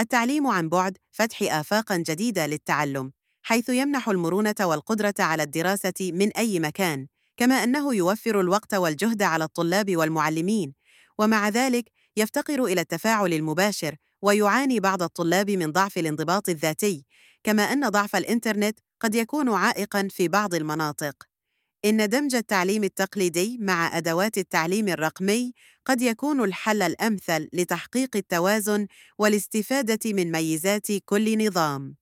التعليم عن بعد فتح آفاقاً جديدة للتعلم، حيث يمنح المرونة والقدرة على الدراسة من أي مكان، كما أنه يوفر الوقت والجهد على الطلاب والمعلمين، ومع ذلك يفتقر إلى التفاعل المباشر، ويعاني بعض الطلاب من ضعف الانضباط الذاتي، كما أن ضعف الإنترنت قد يكون عائقاً في بعض المناطق. إن دمج التعليم التقليدي مع أدوات التعليم الرقمي قد يكون الحل الأمثل لتحقيق التوازن والاستفادة من ميزات كل نظام.